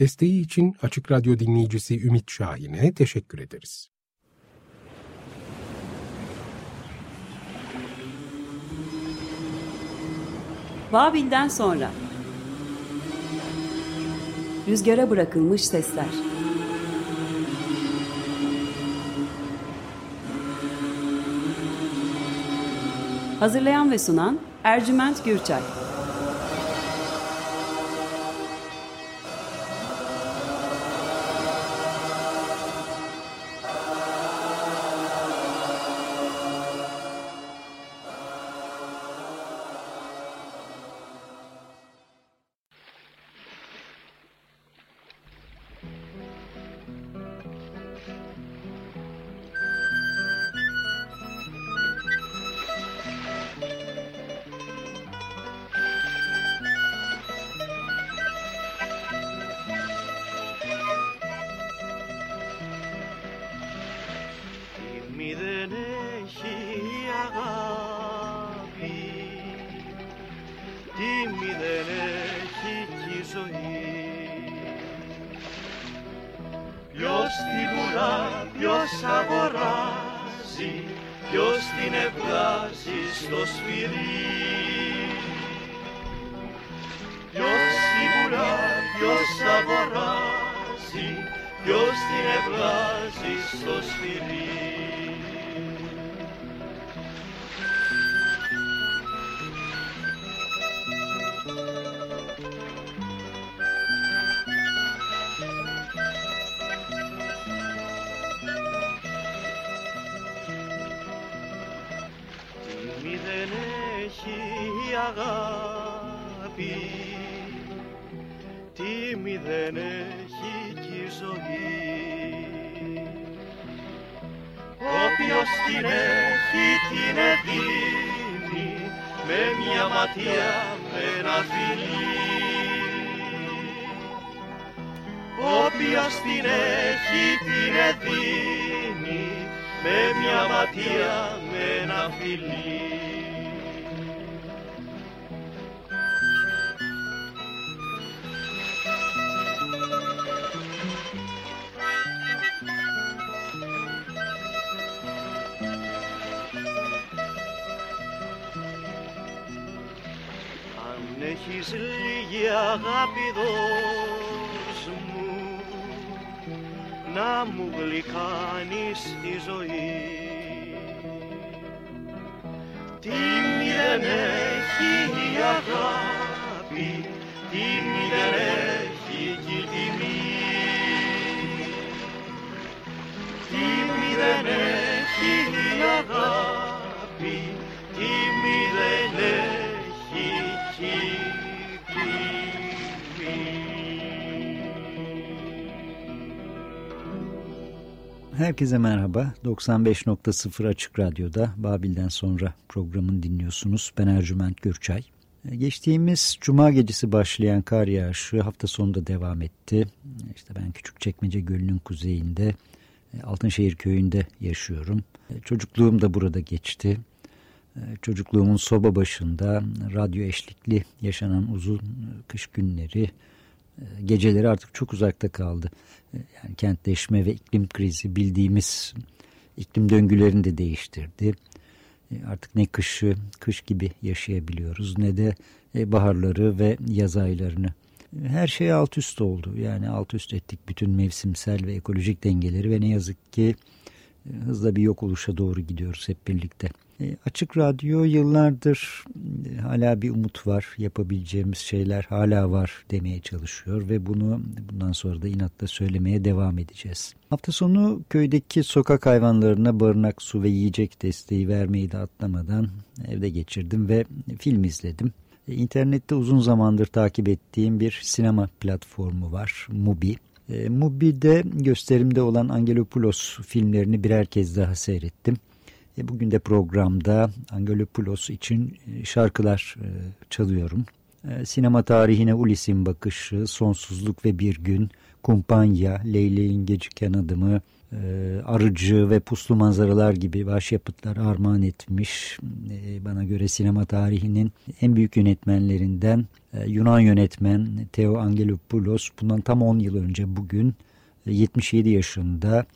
Desteği için Açık Radyo dinleyicisi Ümit Şahin'e teşekkür ederiz. Babil'den sonra. Rüzgara bırakılmış sesler. Hazırlayan ve sunan Ercüment Gürçay αγάπη. Τίμη δεν έχει κι η ζωή. Όποιος την έχει την δίνει με μια ματιά με ένα φιλί Όποιος την έχει την δίνει με μια ματιά με ένα φιλί έχεις λίγη αγάπη δώσ' μου. Να μου γλυκάνεις τη ζωή. Τι δεν έχει η αγάπη, τι δεν έχει κι η τιμή. Τι δεν έχει Herkese merhaba. 95.0 Açık Radyo'da Babil'den sonra programın dinliyorsunuz. Ben Ercüment Gürçay. Geçtiğimiz cuma gecesi başlayan kar yağışı hafta sonunda devam etti. İşte ben Küçükçekmece Gölü'nün kuzeyinde Altınşehir köyünde yaşıyorum. Çocukluğum da burada geçti. Çocukluğumun soba başında radyo eşlikli yaşanan uzun kış günleri e, geceleri artık çok uzakta kaldı. E, yani kentleşme ve iklim krizi bildiğimiz iklim döngülerini de değiştirdi. E, artık ne kışı kış gibi yaşayabiliyoruz ne de baharları ve yaz aylarını. Her şey alt üst oldu. Yani alt üst ettik bütün mevsimsel ve ekolojik dengeleri ve ne yazık ki hızla bir yok oluşa doğru gidiyoruz hep birlikte. E, açık Radyo yıllardır e, hala bir umut var, yapabileceğimiz şeyler hala var demeye çalışıyor ve bunu bundan sonra da inatla söylemeye devam edeceğiz. Hafta sonu köydeki sokak hayvanlarına barınak, su ve yiyecek desteği vermeyi de atlamadan evde geçirdim ve film izledim. E, internette uzun zamandır takip ettiğim bir sinema platformu var, Mubi. Mubi'de gösterimde olan Angelopoulos filmlerini birer kez daha seyrettim. E, bugün de programda Angelopoulos için e, şarkılar e, çalıyorum. Sinema tarihine Ulis'in bakışı, Sonsuzluk ve Bir Gün, Kumpanya, Leyleğin Geciken Adımı, arıcı ve puslu manzaralar gibi başyapıtlar armağan etmiş. bana göre sinema tarihinin en büyük yönetmenlerinden Yunan yönetmen Theo Angelopoulos bundan tam 10 yıl önce bugün 77 yaşında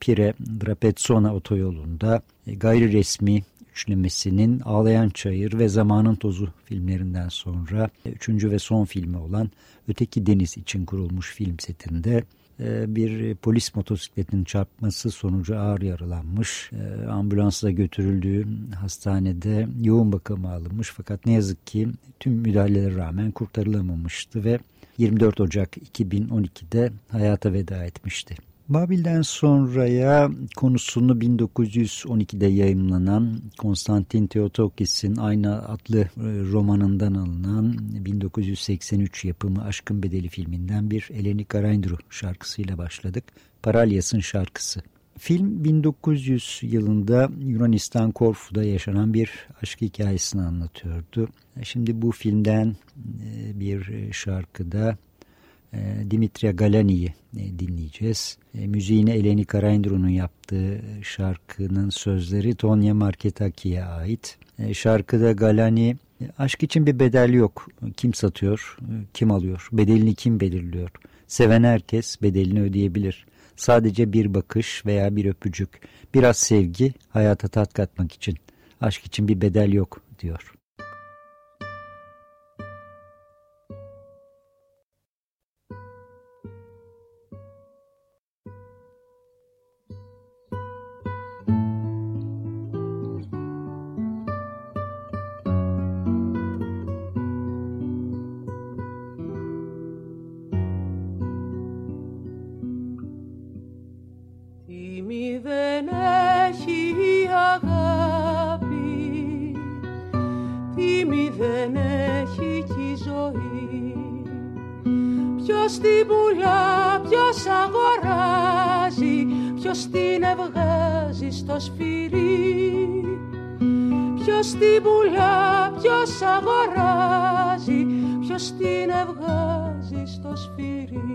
Pire Drapetsona otoyolunda gayri resmi üçlemesinin Ağlayan Çayır ve Zamanın Tozu filmlerinden sonra üçüncü ve son filmi olan Öteki Deniz için kurulmuş film setinde e, bir polis motosikletinin çarpması sonucu ağır yaralanmış. E, ambulansla götürüldüğü hastanede yoğun bakıma alınmış fakat ne yazık ki tüm müdahalelere rağmen kurtarılamamıştı ve 24 Ocak 2012'de hayata veda etmişti. Babil'den sonraya konusunu 1912'de yayımlanan Konstantin Theotokis'in aynı adlı e, romanından alınan 1983 yapımı Aşkın Bedeli filminden bir Eleni Karaindru şarkısıyla başladık. Paralyas'ın şarkısı. Film 1900 yılında Yunanistan Korfu'da yaşanan bir aşk hikayesini anlatıyordu. Şimdi bu filmden e, bir şarkıda e, Dimitria Galani'yi e, dinleyeceğiz. Müziğini Eleni Karaindru'nun yaptığı şarkının sözleri Tonya Marketaki'ye ait. Şarkıda Galani aşk için bir bedel yok. Kim satıyor, kim alıyor, bedelini kim belirliyor? Seven herkes bedelini ödeyebilir. Sadece bir bakış veya bir öpücük, biraz sevgi hayata tat katmak için. Aşk için bir bedel yok diyor. Ποιος την ευγάζει στο σφυρί; Ποιος την πουλά, ποιος αγοράζει; Ποιος την ευγάζει στο σφυρί;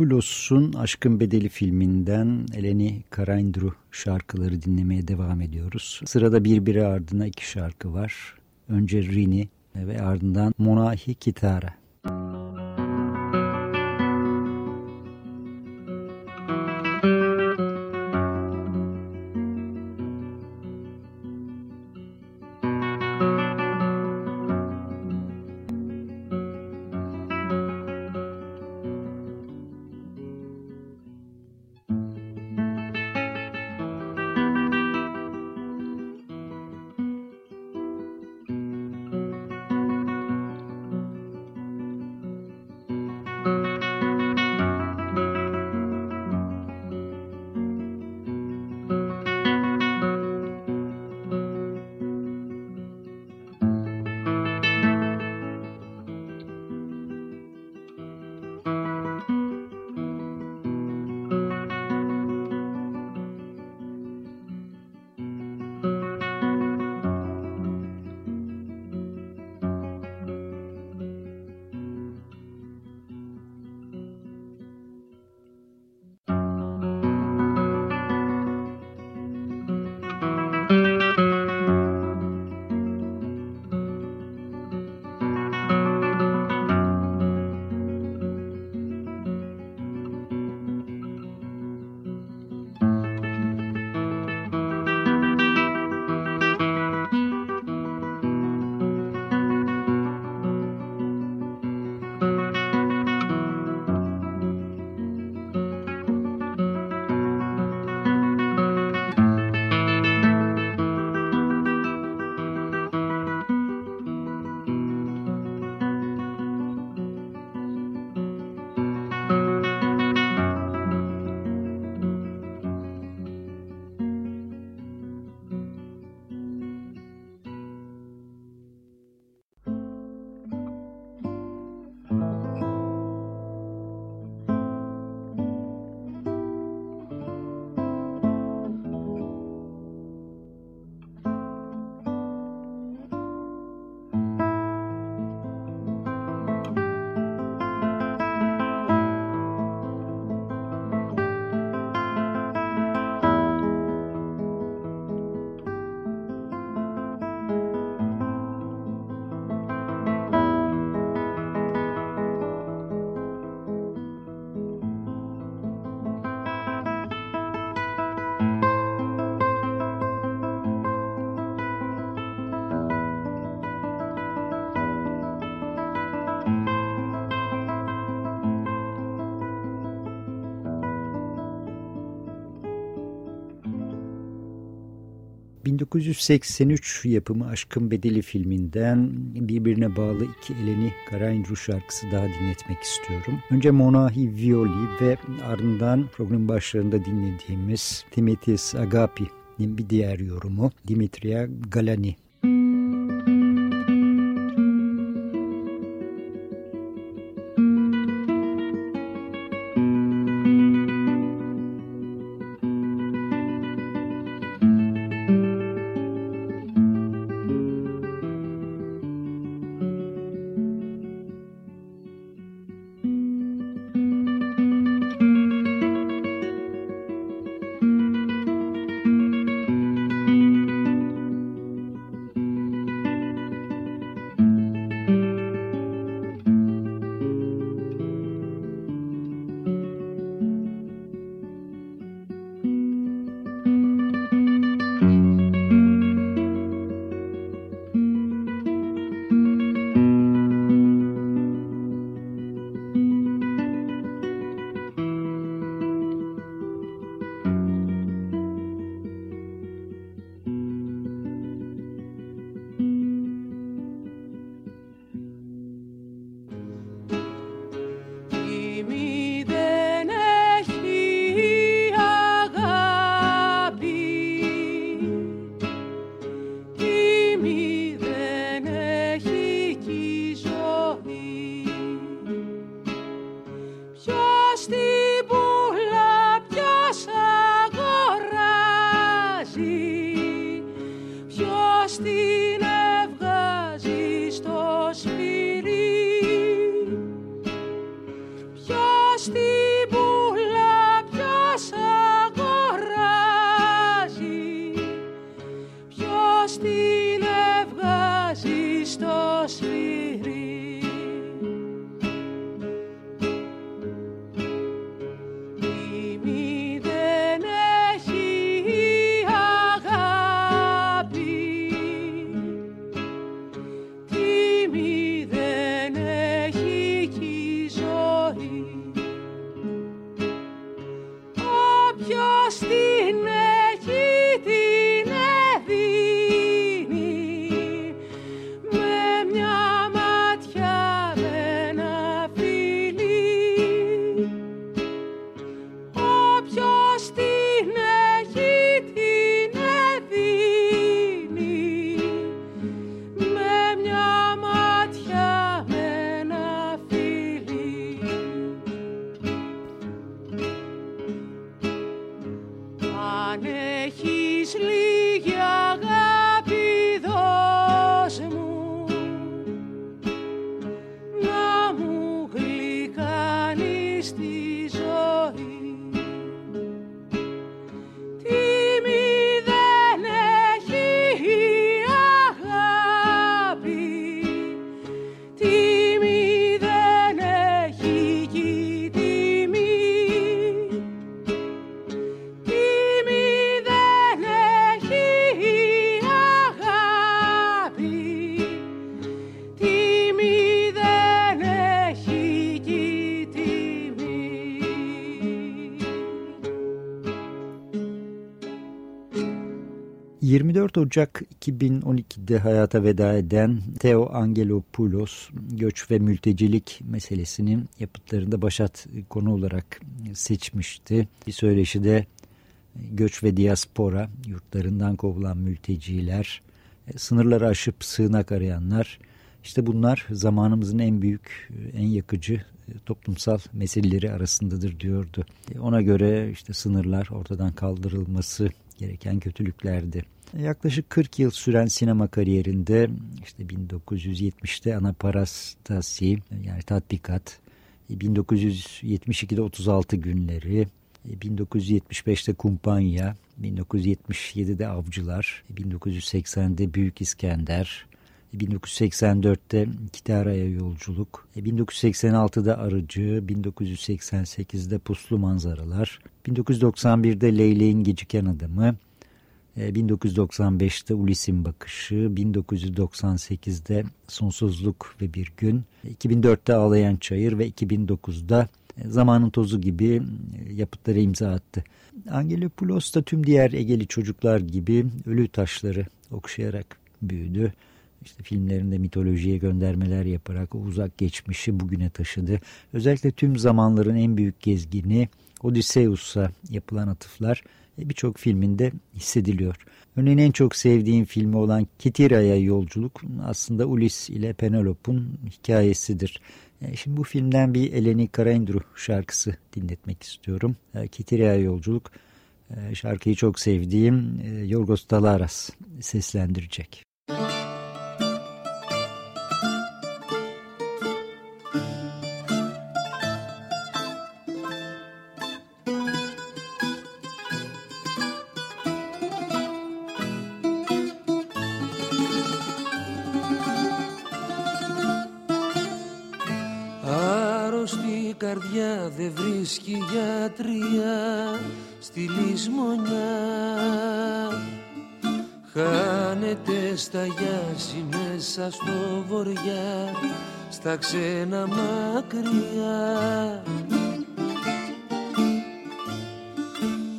Angelopoulos'un Aşkın Bedeli filminden Eleni Karaindru şarkıları dinlemeye devam ediyoruz. Sırada birbiri ardına iki şarkı var. Önce Rini ve ardından Monahi Kitara. 1983 yapımı Aşkın Bedeli filminden birbirine bağlı iki Eleni Karayindru şarkısı daha dinletmek istiyorum. Önce Monahi Violi ve ardından program başlarında dinlediğimiz Timotheus Agapi'nin bir diğer yorumu Dimitria Galani. Christi. Ocak 2012'de hayata veda eden Theo Angelopoulos göç ve mültecilik meselesinin yapıtlarında başat konu olarak seçmişti. Bir söyleşide göç ve diaspora, yurtlarından kovulan mülteciler, sınırları aşıp sığınak arayanlar, işte bunlar zamanımızın en büyük, en yakıcı toplumsal meseleleri arasındadır diyordu. Ona göre işte sınırlar ortadan kaldırılması gereken kötülüklerdi. Yaklaşık 40 yıl süren sinema kariyerinde işte 1970'te Anaparastasi yani tatbikat, 1972'de 36 günleri, 1975'te Kumpanya, 1977'de Avcılar, 1980'de Büyük İskender, 1984'te Kitara'ya yolculuk, 1986'da Arıcı, 1988'de Puslu Manzaralar, 1991'de Leylek'in Geciken Adamı, 1995'te Ulis'in Bakışı, 1998'de Sonsuzluk ve Bir Gün, 2004'te Ağlayan Çayır ve 2009'da Zamanın Tozu gibi yapıtlara imza attı. Angelopoulos da tüm diğer Egeli çocuklar gibi ölü taşları okşayarak büyüdü. İşte filmlerinde mitolojiye göndermeler yaparak o uzak geçmişi bugüne taşıdı. Özellikle tüm zamanların en büyük gezgini Odysseus'a yapılan atıflar e, birçok filminde hissediliyor. Örneğin en çok sevdiğim filmi olan Kitira'ya yolculuk aslında Ulis ile Penelope'un hikayesidir. E, şimdi bu filmden bir Eleni Karahindru şarkısı dinletmek istiyorum. E, Kitira'ya yolculuk şarkıyı çok sevdiğim Yorgos Dalaras seslendirecek. Müzik μέσα στο βοριά στα ξένα μακριά.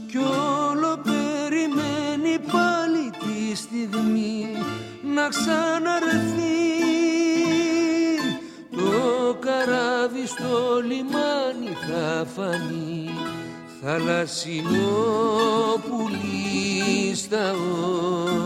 Κι όλο περιμένει πάλι τη στιγμή να ξαναρθεί καράβι στο λιμάνι θα φανεί θαλασσινό πουλί στα όνειρά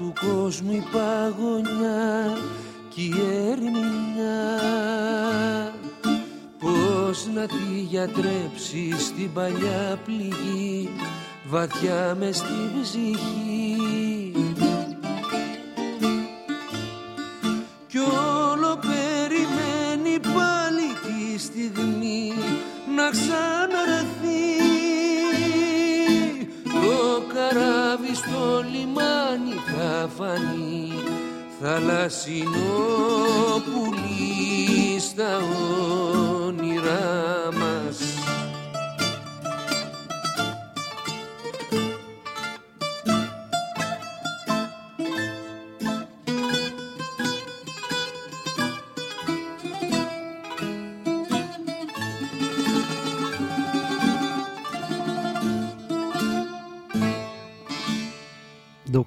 του κόσμου η παγωνιά κι η ερμηνιά Πώς να τη γιατρέψεις στην παλιά πληγή βαθιά μες στην ψυχή vecino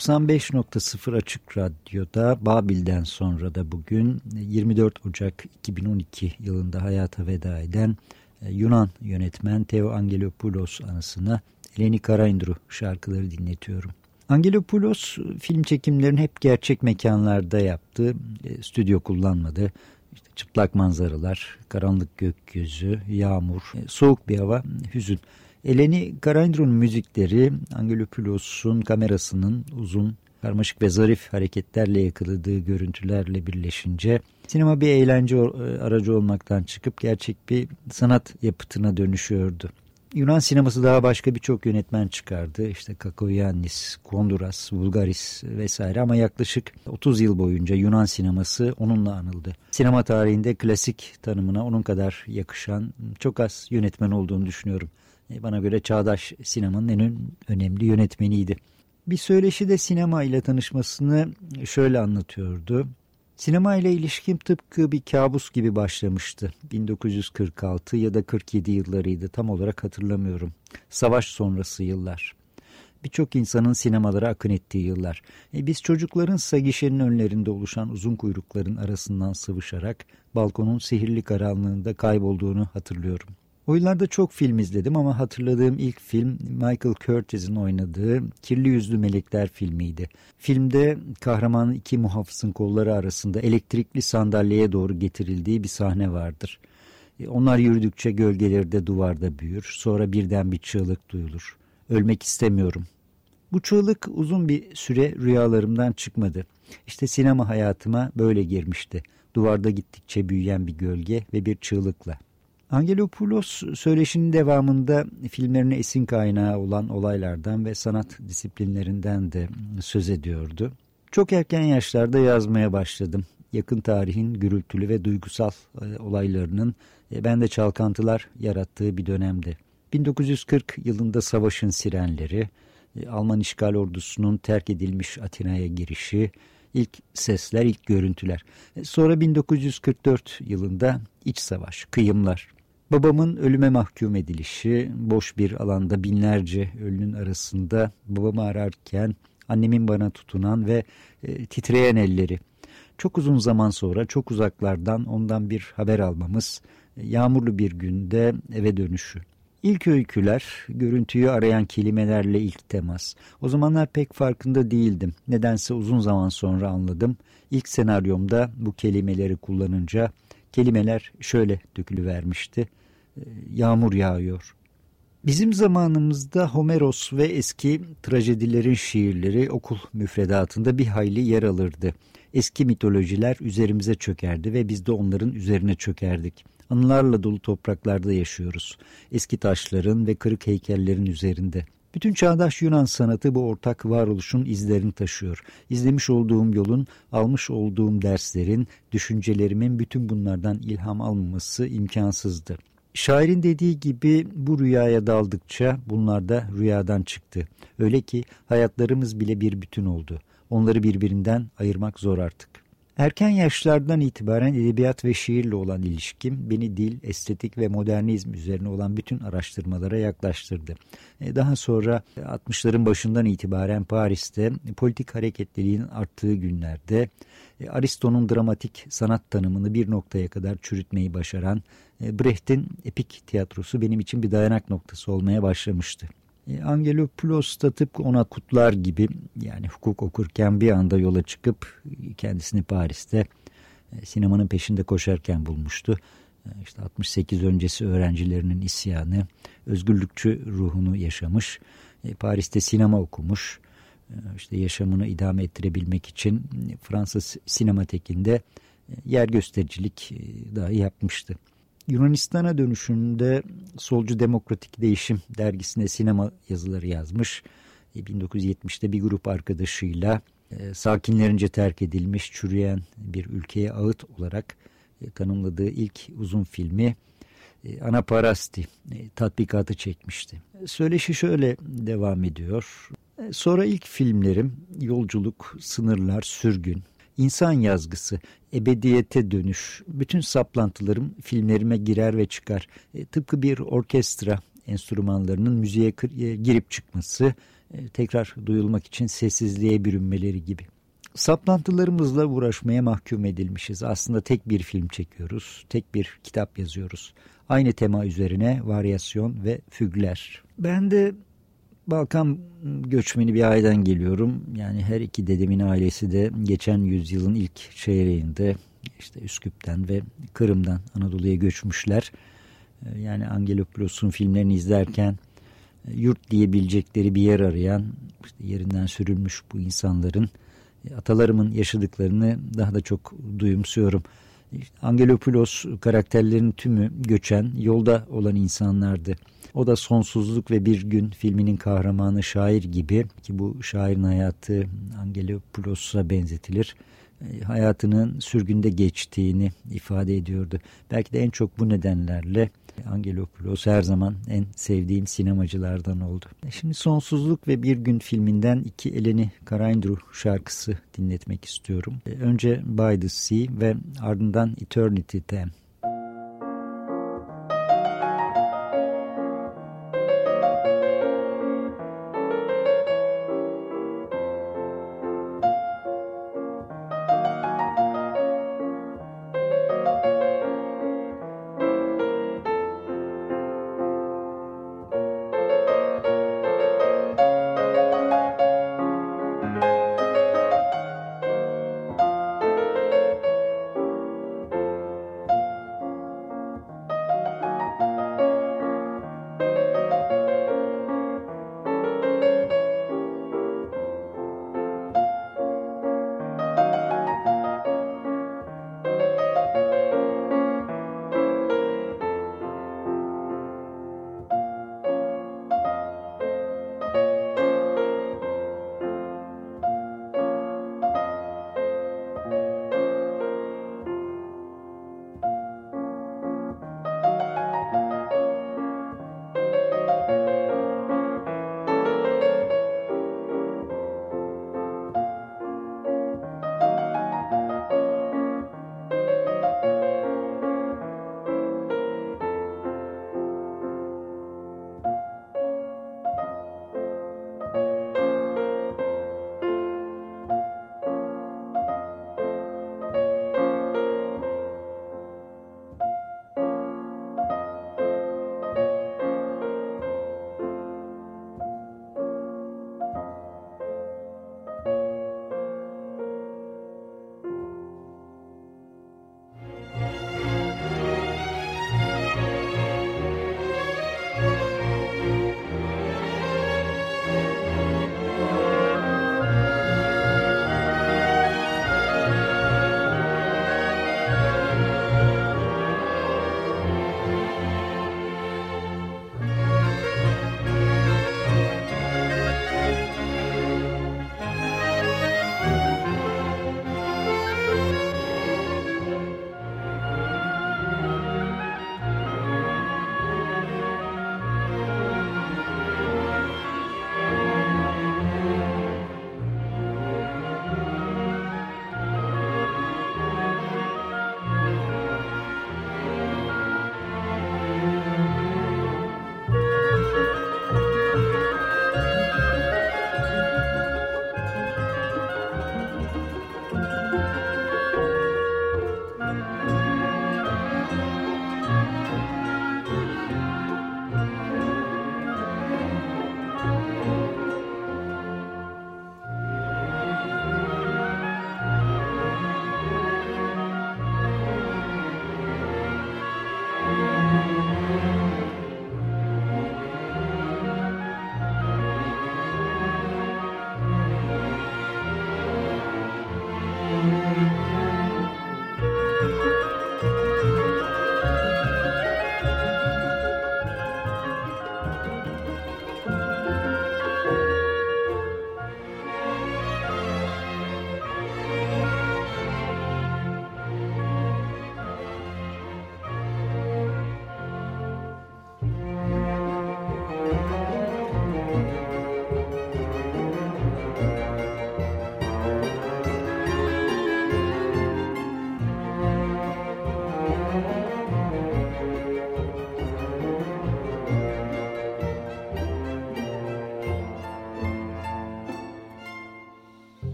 95.0 Açık Radyo'da Babil'den sonra da bugün 24 Ocak 2012 yılında hayata veda eden e, Yunan yönetmen Theo Angelopoulos anısına Eleni Karaindru şarkıları dinletiyorum. Angelopoulos film çekimlerini hep gerçek mekanlarda yaptı. E, stüdyo kullanmadı. İşte çıplak manzaralar, karanlık gökyüzü, yağmur, e, soğuk bir hava, hüzün. Eleni Karandro'nun müzikleri Angelopoulos'un kamerasının uzun, karmaşık ve zarif hareketlerle yakaladığı görüntülerle birleşince sinema bir eğlence e, aracı olmaktan çıkıp gerçek bir sanat yapıtına dönüşüyordu. Yunan sineması daha başka birçok yönetmen çıkardı. İşte Kakoyannis, Konduras, Bulgaris vesaire ama yaklaşık 30 yıl boyunca Yunan sineması onunla anıldı. Sinema tarihinde klasik tanımına onun kadar yakışan çok az yönetmen olduğunu düşünüyorum. E, bana göre çağdaş sinemanın en önemli yönetmeniydi. Bir söyleşi de sinema ile tanışmasını şöyle anlatıyordu. Sinema ile ilişkim tıpkı bir kabus gibi başlamıştı. 1946 ya da 47 yıllarıydı tam olarak hatırlamıyorum. Savaş sonrası yıllar. Birçok insanın sinemalara akın ettiği yıllar. E biz çocukların sagişenin önlerinde oluşan uzun kuyrukların arasından sıvışarak balkonun sihirli karanlığında kaybolduğunu hatırlıyorum. O yıllarda çok film izledim ama hatırladığım ilk film Michael Curtis'in oynadığı Kirli Yüzlü Melekler filmiydi. Filmde kahramanın iki muhafızın kolları arasında elektrikli sandalyeye doğru getirildiği bir sahne vardır. E, onlar yürüdükçe gölgeleri de duvarda büyür. Sonra birden bir çığlık duyulur. Ölmek istemiyorum. Bu çığlık uzun bir süre rüyalarımdan çıkmadı. İşte sinema hayatıma böyle girmişti. Duvarda gittikçe büyüyen bir gölge ve bir çığlıkla. Angelopoulos söyleşinin devamında filmlerine esin kaynağı olan olaylardan ve sanat disiplinlerinden de söz ediyordu. Çok erken yaşlarda yazmaya başladım. yakın tarihin gürültülü ve duygusal e, olaylarının e, bende çalkantılar yarattığı bir dönemdi. 1940 yılında savaşın sirenleri, e, Alman işgal ordusunun terk edilmiş Atina'ya girişi, ilk sesler, ilk görüntüler. Sonra 1944 yılında iç savaş, kıyımlar. Babamın ölüme mahkum edilişi, boş bir alanda binlerce ölünün arasında babamı ararken annemin bana tutunan ve e, titreyen elleri. Çok uzun zaman sonra çok uzaklardan ondan bir haber almamız, e, yağmurlu bir günde eve dönüşü. İlk öyküler, görüntüyü arayan kelimelerle ilk temas. O zamanlar pek farkında değildim. Nedense uzun zaman sonra anladım. İlk senaryomda bu kelimeleri kullanınca kelimeler şöyle dökülüvermişti. Yağmur yağıyor. Bizim zamanımızda Homeros ve eski trajedilerin şiirleri okul müfredatında bir hayli yer alırdı. Eski mitolojiler üzerimize çökerdi ve biz de onların üzerine çökerdik. Anılarla dolu topraklarda yaşıyoruz. Eski taşların ve kırık heykellerin üzerinde. Bütün çağdaş Yunan sanatı bu ortak varoluşun izlerini taşıyor. İzlemiş olduğum yolun, almış olduğum derslerin, düşüncelerimin bütün bunlardan ilham almaması imkansızdı. Şairin dediği gibi bu rüyaya daldıkça bunlar da rüyadan çıktı. Öyle ki hayatlarımız bile bir bütün oldu. Onları birbirinden ayırmak zor artık. Erken yaşlardan itibaren edebiyat ve şiirle olan ilişkim beni dil, estetik ve modernizm üzerine olan bütün araştırmalara yaklaştırdı. E, daha sonra 60'ların başından itibaren Paris'te politik hareketliliğin arttığı günlerde e, Aristo'nun dramatik sanat tanımını bir noktaya kadar çürütmeyi başaran e, Brecht'in epik tiyatrosu benim için bir dayanak noktası olmaya başlamıştı. E, Angelopoulos da tıpkı ona kutlar gibi yani hukuk okurken bir anda yola çıkıp kendisini Paris'te e, sinemanın peşinde koşarken bulmuştu. E, işte 68 öncesi öğrencilerinin isyanı, özgürlükçü ruhunu yaşamış, Paris'te sinema okumuş, işte yaşamını idame ettirebilmek için Fransız sinematekinde yer göstericilik dahi yapmıştı. Yunanistan'a dönüşünde Solcu Demokratik Değişim dergisine sinema yazıları yazmış. 1970'te e, bir grup arkadaşıyla e, sakinlerince terk edilmiş, çürüyen bir ülkeye ağıt olarak e, tanımladığı ilk uzun filmi Anaparasti tatbikatı çekmişti. Söyleşi şöyle devam ediyor. Sonra ilk filmlerim Yolculuk, Sınırlar, Sürgün, İnsan yazgısı, ebediyete dönüş, bütün saplantılarım filmlerime girer ve çıkar. E, tıpkı bir orkestra enstrümanlarının müziğe e, girip çıkması, e, tekrar duyulmak için sessizliğe bürünmeleri gibi. Saplantılarımızla uğraşmaya mahkum edilmişiz. Aslında tek bir film çekiyoruz, tek bir kitap yazıyoruz. Aynı tema üzerine varyasyon ve fügler. Ben de Balkan göçmeni bir aileden geliyorum. Yani her iki dedemin ailesi de geçen yüzyılın ilk çeyreğinde işte Üsküp'ten ve Kırım'dan Anadolu'ya göçmüşler. Ee, yani Angelopoulos'un filmlerini izlerken e, yurt diyebilecekleri bir yer arayan, işte yerinden sürülmüş bu insanların e, atalarımın yaşadıklarını daha da çok duyumsuyorum. İşte Angelopoulos karakterlerinin tümü göçen, yolda olan insanlardı. O da Sonsuzluk ve Bir Gün filminin kahramanı şair gibi ki bu şairin hayatı Angelopoulos'a benzetilir. E, hayatının sürgünde geçtiğini ifade ediyordu. Belki de en çok bu nedenlerle Angelopoulos her zaman en sevdiğim sinemacılardan oldu. E, şimdi Sonsuzluk ve Bir Gün filminden iki Eleni Karaindru şarkısı dinletmek istiyorum. E, önce By the Sea ve ardından Eternity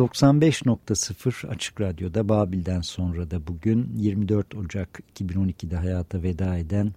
95.0 Açık Radyo'da Babil'den sonra da bugün 24 Ocak 2012'de hayata veda eden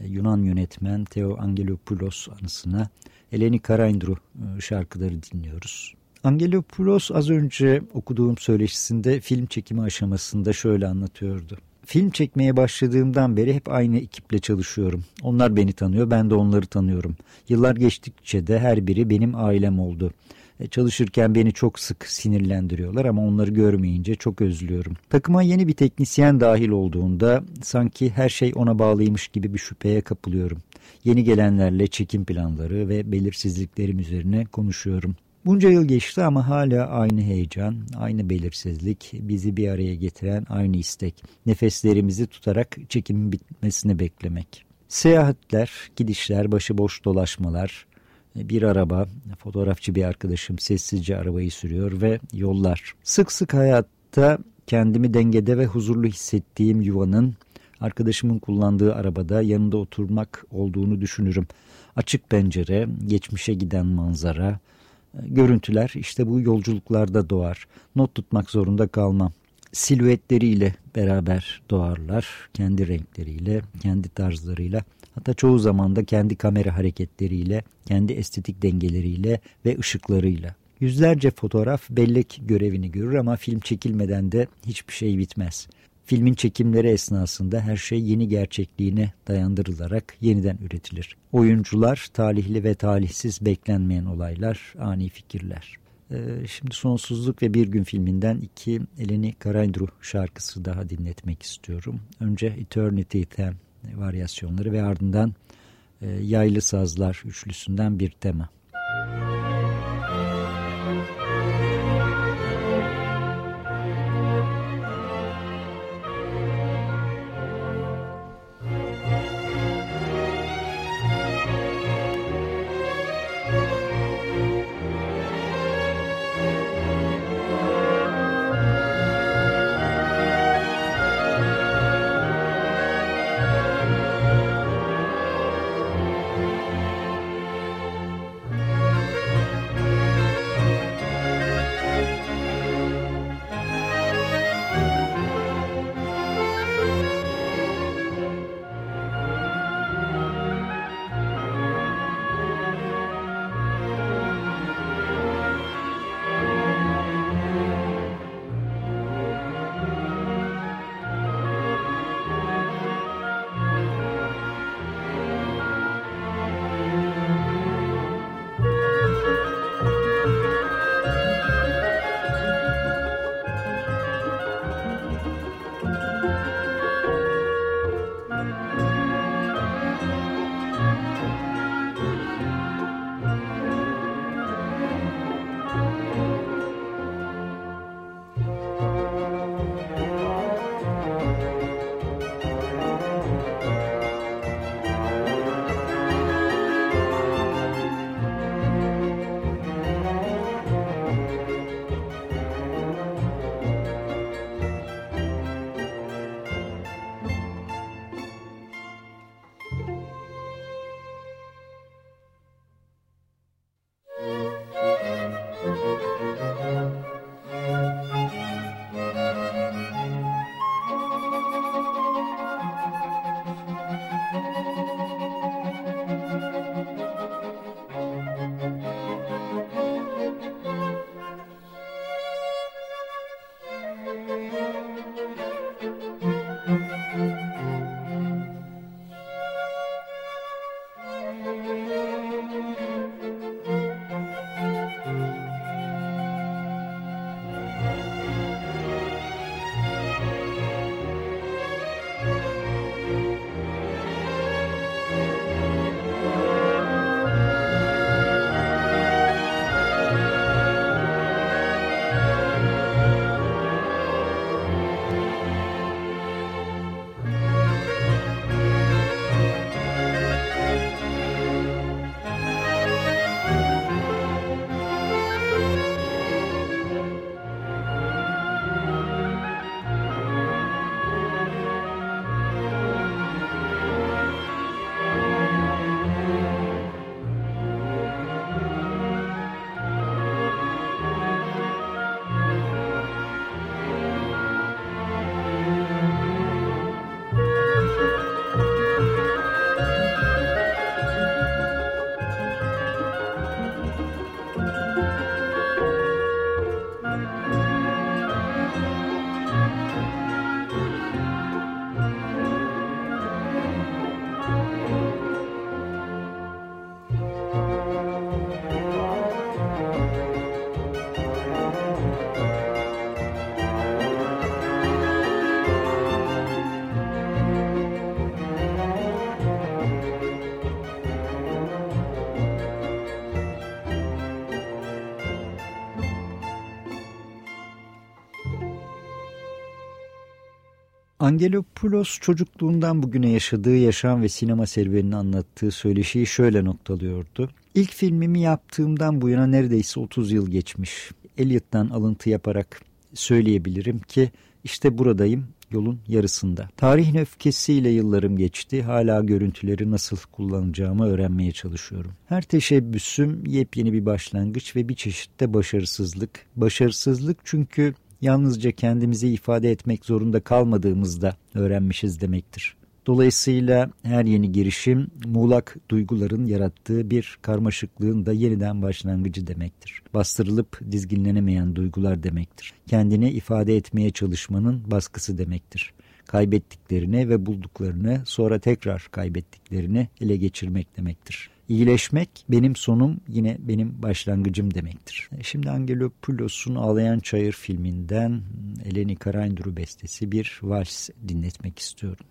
e, Yunan yönetmen Theo Angelopoulos anısına Eleni Karaindru e, şarkıları dinliyoruz. Angelopoulos az önce okuduğum söyleşisinde film çekimi aşamasında şöyle anlatıyordu. Film çekmeye başladığımdan beri hep aynı ekiple çalışıyorum. Onlar beni tanıyor, ben de onları tanıyorum. Yıllar geçtikçe de her biri benim ailem oldu. E, çalışırken beni çok sık sinirlendiriyorlar ama onları görmeyince çok özlüyorum. Takıma yeni bir teknisyen dahil olduğunda sanki her şey ona bağlıymış gibi bir şüpheye kapılıyorum. Yeni gelenlerle çekim planları ve belirsizliklerim üzerine konuşuyorum. Bunca yıl geçti ama hala aynı heyecan, aynı belirsizlik, bizi bir araya getiren aynı istek. Nefeslerimizi tutarak çekimin bitmesini beklemek. Seyahatler, gidişler, başıboş dolaşmalar, bir araba, fotoğrafçı bir arkadaşım sessizce arabayı sürüyor ve yollar. Sık sık hayatta kendimi dengede ve huzurlu hissettiğim yuvanın arkadaşımın kullandığı arabada yanında oturmak olduğunu düşünürüm. Açık pencere, geçmişe giden manzara, görüntüler işte bu yolculuklarda doğar. Not tutmak zorunda kalmam. Silüetleriyle beraber doğarlar, kendi renkleriyle, kendi tarzlarıyla. Hatta çoğu zaman da kendi kamera hareketleriyle, kendi estetik dengeleriyle ve ışıklarıyla. Yüzlerce fotoğraf bellek görevini görür ama film çekilmeden de hiçbir şey bitmez. Filmin çekimleri esnasında her şey yeni gerçekliğine dayandırılarak yeniden üretilir. Oyuncular, talihli ve talihsiz beklenmeyen olaylar, ani fikirler. Ee, şimdi Sonsuzluk ve Bir Gün filminden iki Eleni Karaindru şarkısı daha dinletmek istiyorum. Önce Eternity Theme varyasyonları ve ardından e, Yaylı Sazlar üçlüsünden bir tema. Angelopoulos çocukluğundan bugüne yaşadığı yaşam ve sinema serüvenini anlattığı söyleşiyi şöyle noktalıyordu. İlk filmimi yaptığımdan bu yana neredeyse 30 yıl geçmiş. Eliot'tan alıntı yaparak söyleyebilirim ki işte buradayım yolun yarısında. Tarihin öfkesiyle yıllarım geçti. Hala görüntüleri nasıl kullanacağımı öğrenmeye çalışıyorum. Her teşebbüsüm yepyeni bir başlangıç ve bir çeşitte başarısızlık. Başarısızlık çünkü yalnızca kendimizi ifade etmek zorunda kalmadığımızda öğrenmişiz demektir. Dolayısıyla her yeni girişim muğlak duyguların yarattığı bir karmaşıklığın da yeniden başlangıcı demektir. Bastırılıp dizginlenemeyen duygular demektir. Kendini ifade etmeye çalışmanın baskısı demektir. Kaybettiklerini ve bulduklarını sonra tekrar kaybettiklerini ele geçirmek demektir. İyileşmek benim sonum yine benim başlangıcım demektir. Şimdi Angelopoulos'un Ağlayan Çayır filminden Eleni Karaindru bestesi bir vals dinletmek istiyorum.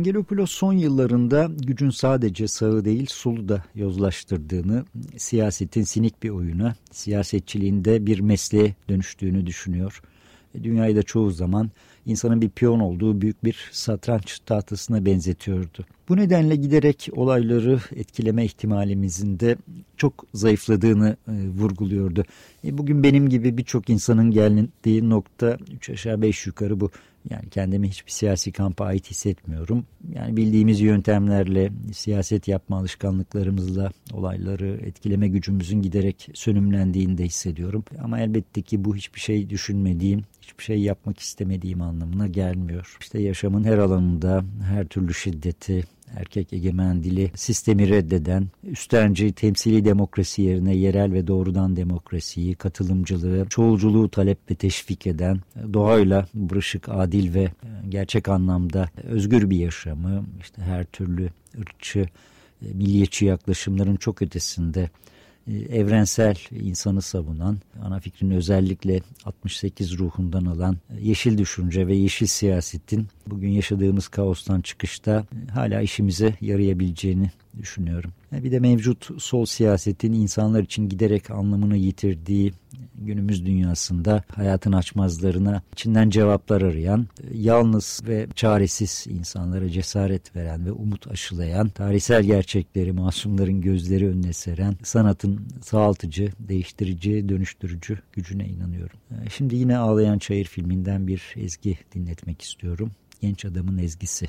Angelopoulos son yıllarında gücün sadece sağı değil solu da yozlaştırdığını, siyasetin sinik bir oyuna, siyasetçiliğinde bir mesleğe dönüştüğünü düşünüyor. E, dünyayı da çoğu zaman insanın bir piyon olduğu büyük bir satranç tahtasına benzetiyordu. Bu nedenle giderek olayları etkileme ihtimalimizin de çok zayıfladığını e, vurguluyordu. E, bugün benim gibi birçok insanın geldiği nokta 3 aşağı 5 yukarı bu. Yani kendimi hiçbir siyasi kampa ait hissetmiyorum. Yani bildiğimiz yöntemlerle, siyaset yapma alışkanlıklarımızla olayları etkileme gücümüzün giderek sönümlendiğini de hissediyorum. Ama elbette ki bu hiçbir şey düşünmediğim, hiçbir şey yapmak istemediğim anlamına gelmiyor. İşte yaşamın her alanında her türlü şiddeti, erkek egemen dili sistemi reddeden, üstenci temsili demokrasi yerine yerel ve doğrudan demokrasiyi, katılımcılığı, çoğulculuğu talep ve teşvik eden, doğayla barışık, adil ve gerçek anlamda özgür bir yaşamı, işte her türlü ırkçı, milliyetçi yaklaşımların çok ötesinde e, evrensel insanı savunan, ana fikrini özellikle 68 ruhundan alan e, yeşil düşünce ve yeşil siyasetin bugün yaşadığımız kaostan çıkışta e, hala işimize yarayabileceğini düşünüyorum. Bir de mevcut sol siyasetin insanlar için giderek anlamını yitirdiği günümüz dünyasında hayatın açmazlarına içinden cevaplar arayan, yalnız ve çaresiz insanlara cesaret veren ve umut aşılayan, tarihsel gerçekleri masumların gözleri önüne seren sanatın sağaltıcı, değiştirici, dönüştürücü gücüne inanıyorum. Şimdi yine Ağlayan Çayır filminden bir ezgi dinletmek istiyorum. Genç adamın ezgisi.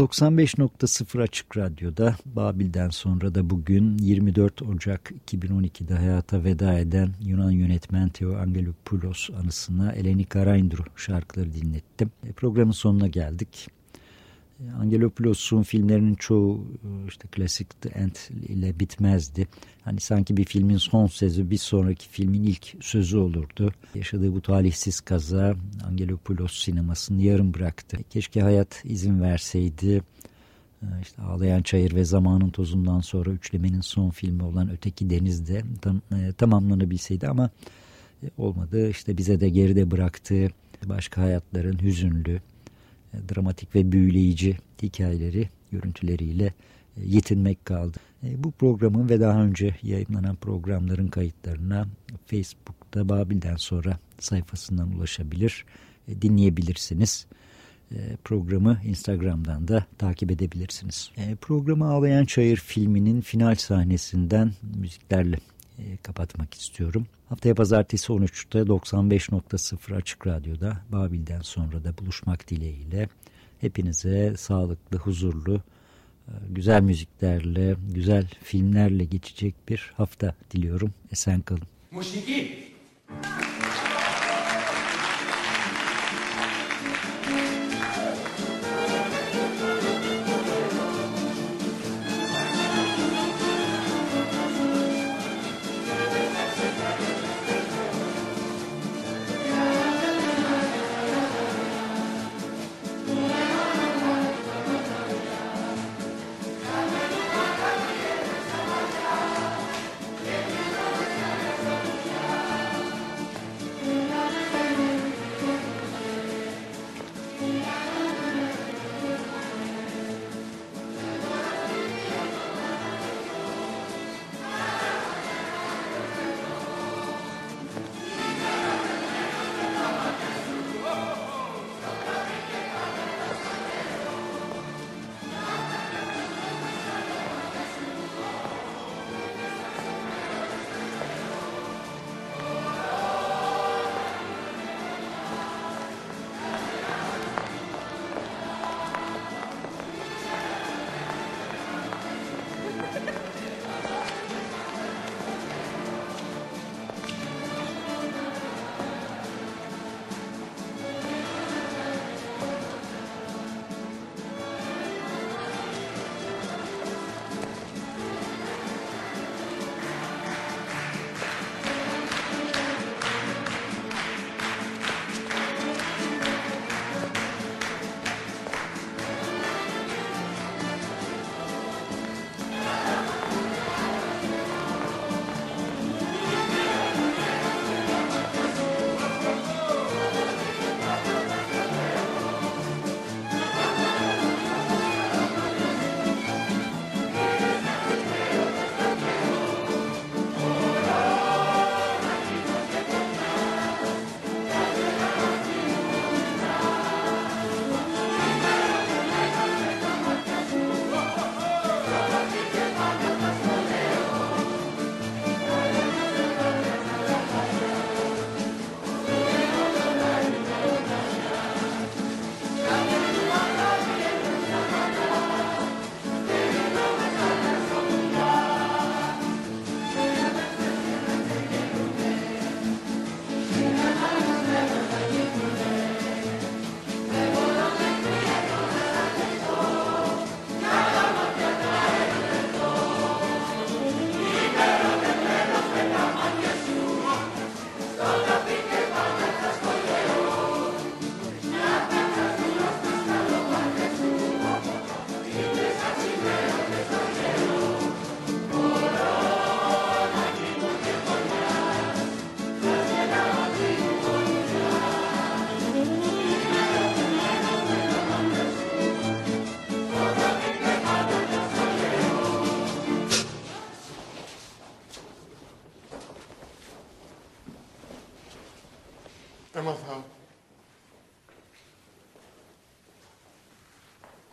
...95.0 Açık Radyo'da... ...Babil'den sonra da bugün... ...24 Ocak 2012'de hayata veda eden... ...Yunan yönetmen Theo Angelopoulos anısına... ...Eleni Karaindru şarkıları dinlettim. E, programın sonuna geldik. Angelopoulos'un filmlerinin çoğu işte klasik The End ile bitmezdi. Hani sanki bir filmin son sözü bir sonraki filmin ilk sözü olurdu. Yaşadığı bu talihsiz kaza Angelopoulos sinemasını yarım bıraktı. Keşke hayat izin verseydi. İşte Ağlayan Çayır ve Zamanın Tozundan sonra üçlemenin son filmi olan Öteki Deniz'de tam, e, tamamlanabilseydi ama e, olmadı. İşte bize de geride bıraktığı başka hayatların hüzünlü, dramatik ve büyüleyici hikayeleri, görüntüleriyle e, yetinmek kaldı. E, bu programın ve daha önce yayınlanan programların kayıtlarına Facebook'ta Babil'den sonra sayfasından ulaşabilir, e, dinleyebilirsiniz. Programı Instagram'dan da takip edebilirsiniz. Programı Ağlayan Çayır filminin final sahnesinden müziklerle kapatmak istiyorum. Haftaya pazartesi 13'te 95.0 Açık Radyo'da Babil'den sonra da buluşmak dileğiyle hepinize sağlıklı, huzurlu, e, güzel müziklerle, güzel filmlerle geçecek bir hafta diliyorum. Esen kalın. Musiki.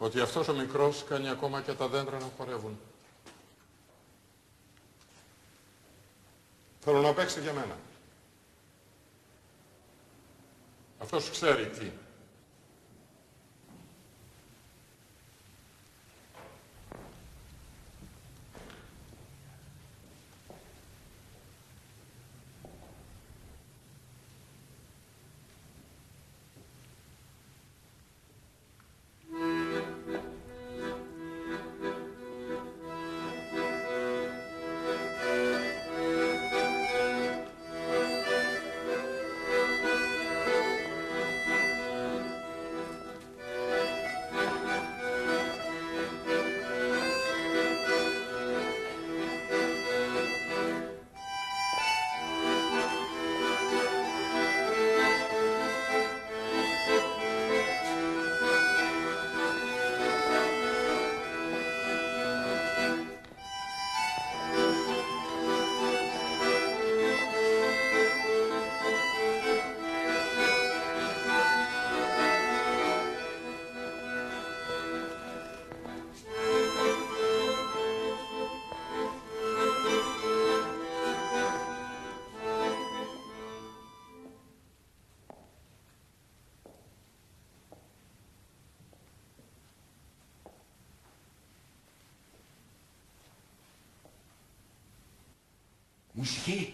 Ότι αυτός ο μικρός κάνει ακόμα και τα δέντρα να χορεύουν. Θέλω να παίξει για μένα. Αυτός ξέρει τι. Musiki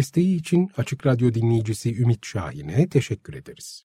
Desteği için Açık Radyo dinleyicisi Ümit Şahin'e teşekkür ederiz.